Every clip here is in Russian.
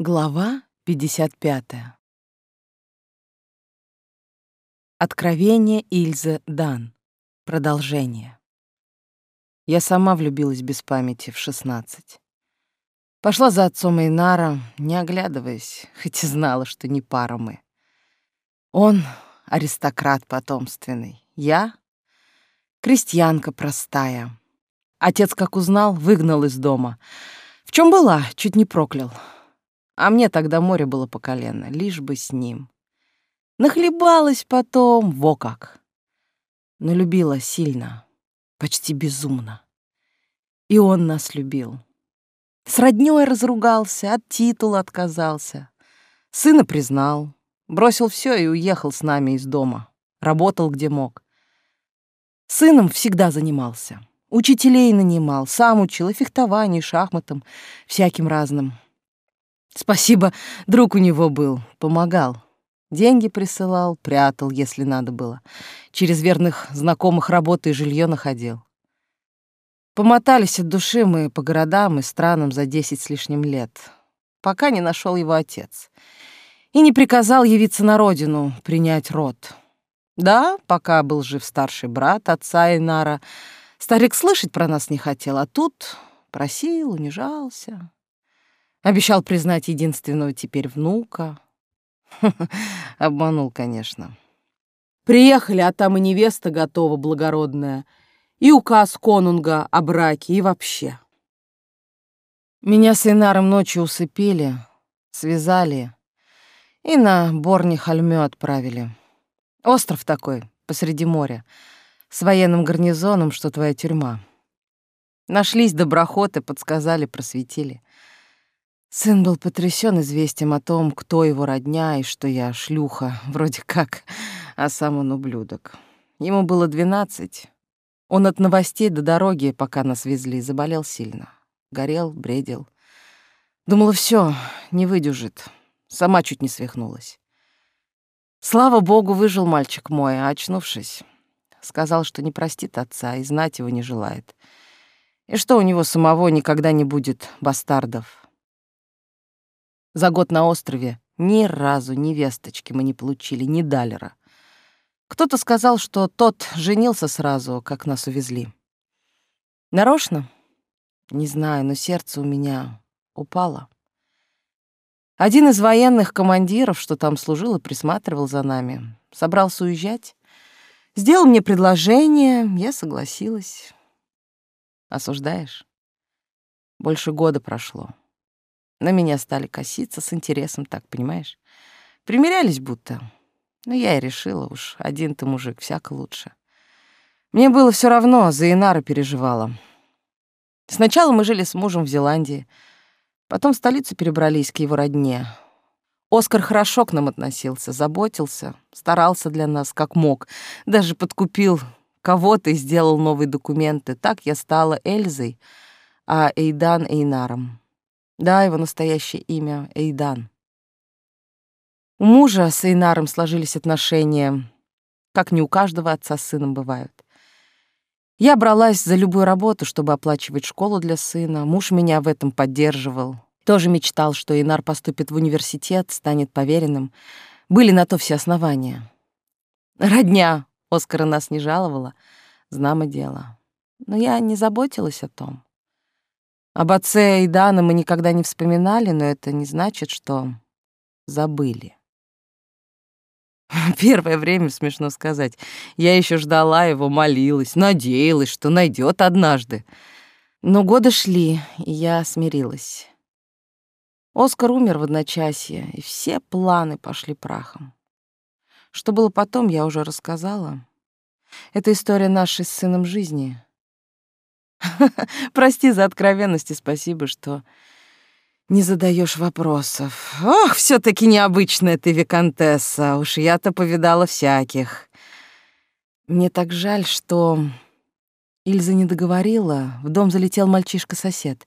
Глава 55. Откровение Ильзы Дан. Продолжение. Я сама влюбилась без памяти в 16. Пошла за отцом Эйнара, не оглядываясь, хоть и знала, что не пара мы. Он — аристократ потомственный, я — крестьянка простая. Отец, как узнал, выгнал из дома. В чем была, чуть не проклял. А мне тогда море было по колено, лишь бы с ним. Нахлебалась потом, во как. Но любила сильно, почти безумно. И он нас любил. С роднёй разругался, от титула отказался. Сына признал, бросил все и уехал с нами из дома. Работал где мог. Сыном всегда занимался. Учителей нанимал, сам учил и фехтованию, и шахматам, всяким разным. Спасибо, друг у него был, помогал. Деньги присылал, прятал, если надо было. Через верных знакомых работы и жилье находил. Помотались от души мы по городам и странам за десять с лишним лет, пока не нашел его отец. И не приказал явиться на родину, принять род. Да, пока был жив старший брат отца Инара, старик слышать про нас не хотел, а тут просил, унижался. Обещал признать единственного теперь внука. Обманул, конечно. Приехали, а там и невеста готова благородная, и указ конунга о браке, и вообще. Меня с Инаром ночью усыпили, связали и на Борни-Хальмё отправили. Остров такой, посреди моря, с военным гарнизоном, что твоя тюрьма. Нашлись доброхоты, подсказали, просветили. Сын был потрясен известием о том, кто его родня и что я шлюха, вроде как, а сам он ублюдок. Ему было двенадцать. Он от новостей до дороги, пока нас везли, заболел сильно. Горел, бредил. Думала, все, не выдержит. Сама чуть не свихнулась. Слава богу, выжил мальчик мой, а очнувшись, сказал, что не простит отца и знать его не желает. И что у него самого никогда не будет бастардов. За год на острове ни разу ни весточки мы не получили, ни далера. Кто-то сказал, что тот женился сразу, как нас увезли. Нарочно? Не знаю, но сердце у меня упало. Один из военных командиров, что там служил и присматривал за нами, собрался уезжать. Сделал мне предложение, я согласилась. Осуждаешь? Больше года прошло. На меня стали коситься с интересом, так, понимаешь? Примерялись будто. Но я и решила уж, один ты мужик, всяко лучше. Мне было все равно, за Инара переживала. Сначала мы жили с мужем в Зеландии, потом в столицу перебрались к его родне. Оскар хорошо к нам относился, заботился, старался для нас как мог, даже подкупил кого-то и сделал новые документы. Так я стала Эльзой, а Эйдан — Эйнаром. Да, его настоящее имя — Эйдан. У мужа с Эйнаром сложились отношения, как не у каждого отца с сыном бывают. Я бралась за любую работу, чтобы оплачивать школу для сына. Муж меня в этом поддерживал. Тоже мечтал, что Эйнар поступит в университет, станет поверенным. Были на то все основания. Родня Оскара нас не жаловала, знамо дело. Но я не заботилась о том. Об отце и Дана мы никогда не вспоминали, но это не значит, что забыли. Первое время, смешно сказать, я еще ждала его, молилась, надеялась, что найдет однажды. Но годы шли, и я смирилась. Оскар умер в одночасье, и все планы пошли прахом. Что было потом, я уже рассказала. Это история нашей с сыном жизни. Прости за откровенность и спасибо, что не задаешь вопросов. Ох, все таки необычная ты, виконтесса. Уж я-то повидала всяких. Мне так жаль, что Ильза не договорила. В дом залетел мальчишка-сосед.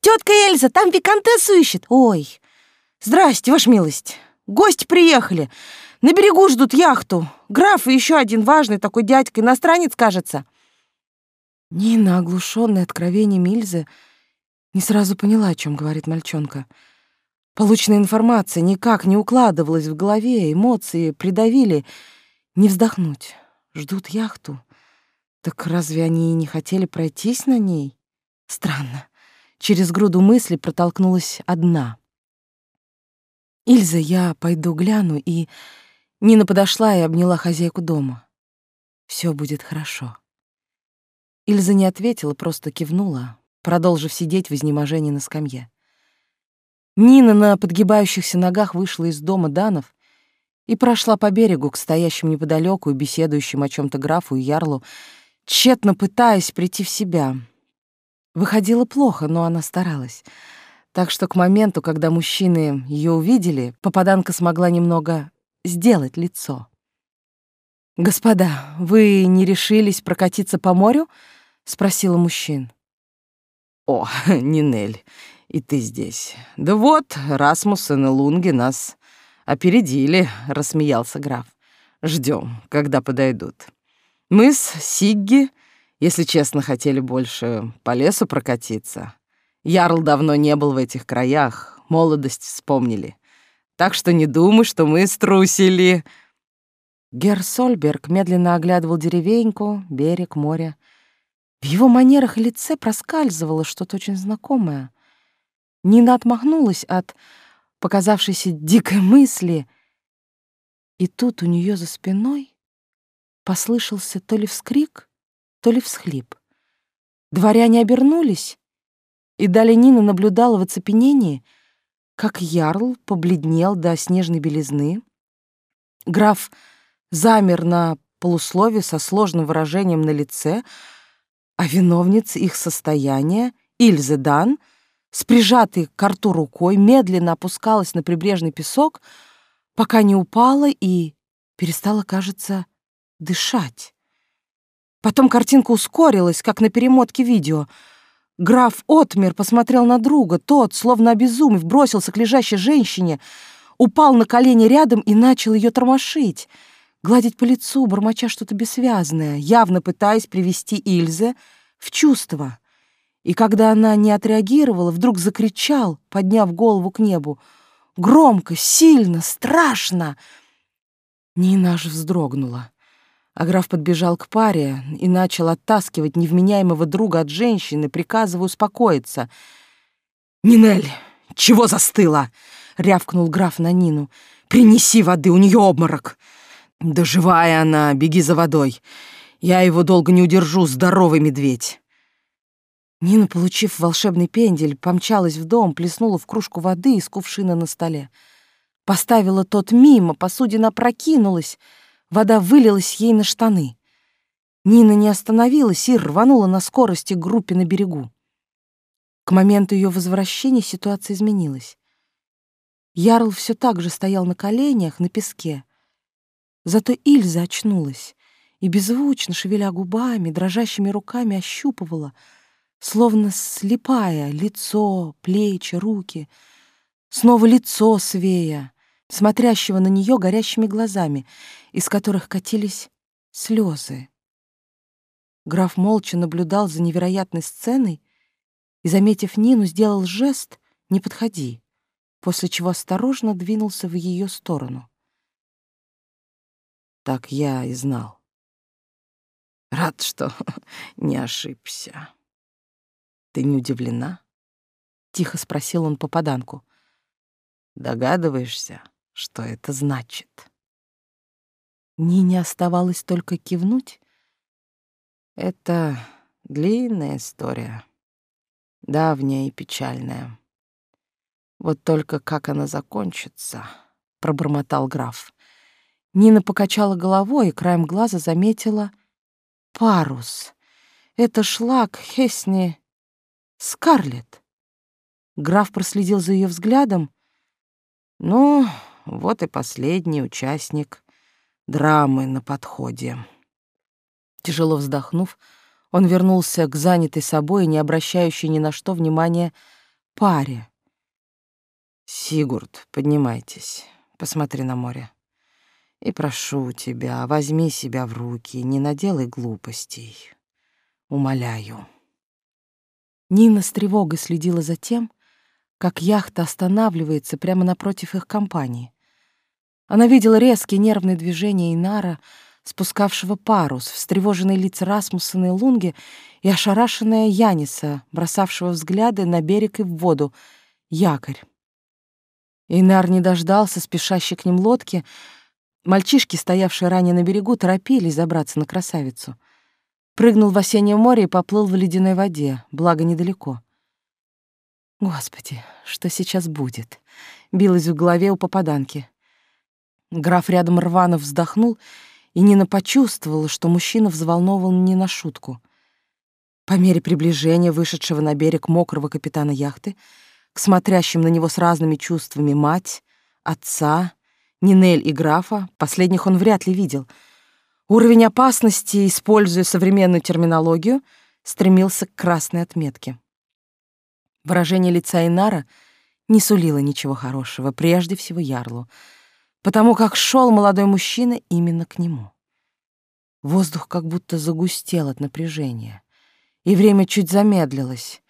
Тетка Эльза, там виконтессу ищет. Ой, здрасте, ваша милость. Гости приехали. На берегу ждут яхту. Граф и еще один важный такой дядька, иностранец, кажется. Нина, оглушенная откровением Ильзы, не сразу поняла, о чем говорит мальчонка. Полученная информация никак не укладывалась в голове, эмоции придавили. Не вздохнуть. Ждут яхту. Так разве они не хотели пройтись на ней? Странно. Через груду мыслей протолкнулась одна. «Ильза, я пойду гляну», и Нина подошла и обняла хозяйку дома. Все будет хорошо». Ильза не ответила, просто кивнула, продолжив сидеть в изнеможении на скамье. Нина на подгибающихся ногах вышла из дома Данов и прошла по берегу к стоящим неподалеку и беседующим о чем то графу и ярлу, тщетно пытаясь прийти в себя. Выходило плохо, но она старалась. Так что к моменту, когда мужчины ее увидели, попаданка смогла немного сделать лицо. «Господа, вы не решились прокатиться по морю?» — спросила мужчин. «О, Нинель, и ты здесь. Да вот, Расмуссен и Лунги нас опередили», — рассмеялся граф. Ждем, когда подойдут. Мы с Сигги, если честно, хотели больше по лесу прокатиться. Ярл давно не был в этих краях, молодость вспомнили. Так что не думай, что мы струсили». Герр Сольберг медленно оглядывал деревеньку, берег, море. В его манерах и лице проскальзывало что-то очень знакомое. Нина отмахнулась от показавшейся дикой мысли, и тут у нее за спиной послышался то ли вскрик, то ли всхлип. Дворяне обернулись, и далее Нина наблюдала в оцепенении, как ярл побледнел до снежной белизны. Граф замер на полуслове со сложным выражением на лице, а виновница их состояния, Ильза Дан, с прижатой к рту рукой, медленно опускалась на прибрежный песок, пока не упала и перестала, кажется, дышать. Потом картинка ускорилась, как на перемотке видео. Граф Отмер посмотрел на друга. Тот, словно обезумев, бросился к лежащей женщине, упал на колени рядом и начал ее тормошить — гладить по лицу, бормоча что-то бессвязное, явно пытаясь привести Ильзе в чувство. И когда она не отреагировала, вдруг закричал, подняв голову к небу. Громко, сильно, страшно. Нина аж вздрогнула. А граф подбежал к паре и начал оттаскивать невменяемого друга от женщины, приказывая успокоиться. «Нинель, чего застыла?» — рявкнул граф на Нину. «Принеси воды, у нее обморок!» «Да живая она, беги за водой. Я его долго не удержу, здоровый медведь». Нина, получив волшебный пендель, помчалась в дом, плеснула в кружку воды из кувшина на столе. Поставила тот мимо, посудина прокинулась, вода вылилась ей на штаны. Нина не остановилась и рванула на скорости к группе на берегу. К моменту ее возвращения ситуация изменилась. Ярл все так же стоял на коленях на песке, Зато Ильза очнулась и, беззвучно шевеля губами, дрожащими руками ощупывала, словно слепая, лицо, плечи, руки. Снова лицо Свея, смотрящего на нее горящими глазами, из которых катились слезы. Граф молча наблюдал за невероятной сценой и, заметив Нину, сделал жест «не подходи», после чего осторожно двинулся в ее сторону. Так я и знал. Рад, что не ошибся. Ты не удивлена? Тихо спросил он попаданку. Догадываешься, что это значит? Нине оставалось только кивнуть. Это длинная история, давняя и печальная. Вот только как она закончится, пробормотал граф. Нина покачала головой и краем глаза заметила парус. Это шлак Хесни Скарлетт. Граф проследил за ее взглядом. Ну, вот и последний участник драмы на подходе. Тяжело вздохнув, он вернулся к занятой собой и не обращающей ни на что внимания паре. «Сигурд, поднимайтесь, посмотри на море». И прошу тебя, возьми себя в руки, не наделай глупостей. Умоляю. Нина с тревогой следила за тем, как яхта останавливается прямо напротив их компании. Она видела резкие нервные движения Инара, спускавшего парус, встревоженные лица Расмуссена и Лунги и ошарашенная Яниса, бросавшего взгляды на берег и в воду, якорь. Инар не дождался спешащей к ним лодки. Мальчишки, стоявшие ранее на берегу, торопились забраться на красавицу. Прыгнул в осеннее море и поплыл в ледяной воде, благо недалеко. Господи, что сейчас будет? Билось в голове у попаданки. Граф рядом рвано вздохнул, и Нина почувствовала, что мужчина взволнован не на шутку. По мере приближения вышедшего на берег мокрого капитана яхты к смотрящим на него с разными чувствами мать, отца, Нинель и графа, последних он вряд ли видел, уровень опасности, используя современную терминологию, стремился к красной отметке. Выражение лица Инара не сулило ничего хорошего, прежде всего Ярлу, потому как шел молодой мужчина именно к нему. Воздух как будто загустел от напряжения, и время чуть замедлилось.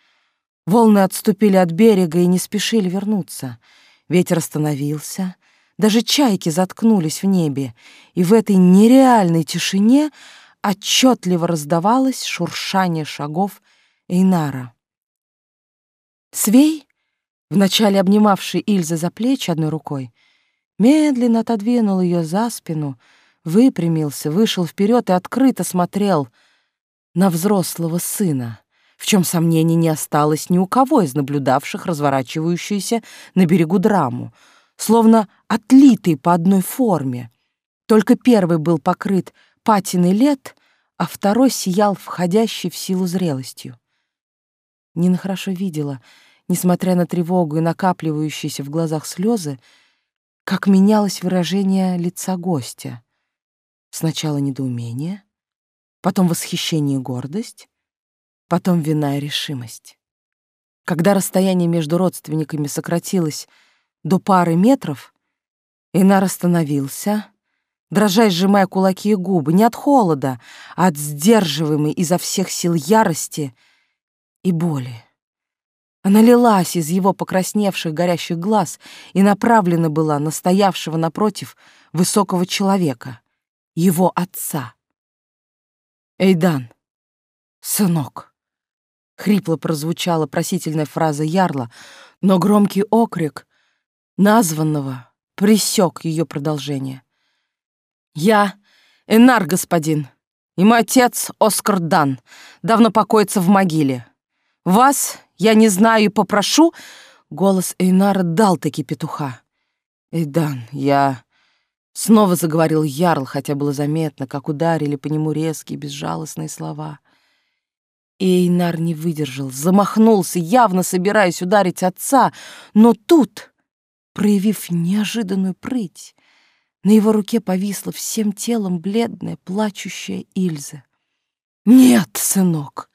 Волны отступили от берега и не спешили вернуться. Ветер остановился, даже чайки заткнулись в небе, и в этой нереальной тишине отчетливо раздавалось шуршание шагов Эйнара. Свей, вначале обнимавший Ильза за плечи одной рукой, медленно отодвинул ее за спину, выпрямился, вышел вперед и открыто смотрел на взрослого сына, в чем сомнений не осталось ни у кого из наблюдавших разворачивающуюся на берегу драму, словно отлитый по одной форме. Только первый был покрыт патиной лет, а второй сиял входящей в силу зрелостью. Нина хорошо видела, несмотря на тревогу и накапливающиеся в глазах слезы, как менялось выражение лица гостя. Сначала недоумение, потом восхищение и гордость, потом вина и решимость. Когда расстояние между родственниками сократилось до пары метров, Инар остановился, дрожа сжимая кулаки и губы, не от холода, а от сдерживаемой изо всех сил ярости — и боли. Она лилась из его покрасневших горящих глаз и направлена была на стоявшего напротив высокого человека, его отца. «Эйдан, сынок!» Хрипло прозвучала просительная фраза Ярла, но громкий окрик названного пресек ее продолжение. «Я Энар, господин, и мой отец Оскар Дан давно покоится в могиле. Вас я не знаю и попрошу...» Голос Эйнара дал таки петуха. «Эйдан, я...» Снова заговорил Ярл, хотя было заметно, как ударили по нему резкие, безжалостные слова. Эйнар не выдержал, замахнулся, явно собираясь ударить отца, но тут, проявив неожиданную прыть, на его руке повисла всем телом бледная, плачущая Ильза. «Нет, сынок,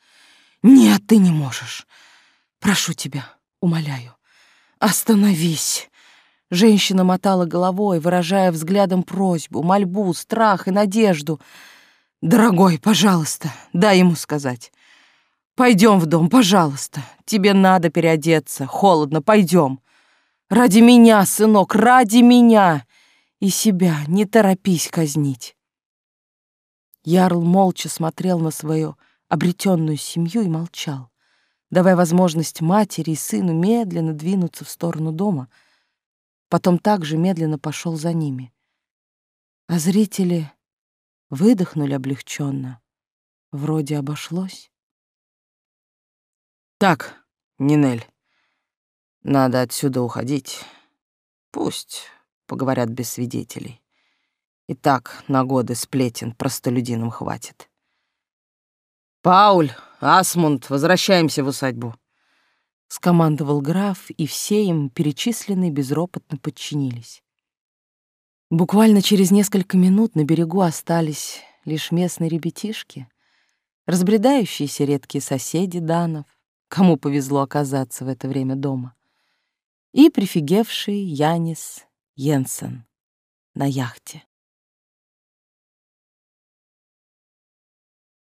нет, ты не можешь. Прошу тебя, умоляю, остановись. Женщина мотала головой, выражая взглядом просьбу, мольбу, страх и надежду. «Дорогой, пожалуйста, дай ему сказать. Пойдем в дом, пожалуйста. Тебе надо переодеться. Холодно, пойдем. Ради меня, сынок, ради меня. И себя не торопись казнить». Ярл молча смотрел на свое обретенную семью и молчал, давая возможность матери и сыну медленно двинуться в сторону дома. Потом также медленно пошел за ними. А зрители выдохнули облегченно. Вроде обошлось. Так, Нинель, надо отсюда уходить. Пусть поговорят без свидетелей. И так на годы сплетен простолюдинам хватит. «Пауль, Асмунд, возвращаемся в усадьбу», — скомандовал граф, и все им перечисленные безропотно подчинились. Буквально через несколько минут на берегу остались лишь местные ребятишки, разбредающиеся редкие соседи Данов, кому повезло оказаться в это время дома, и прифигевший Янис Йенсен на яхте.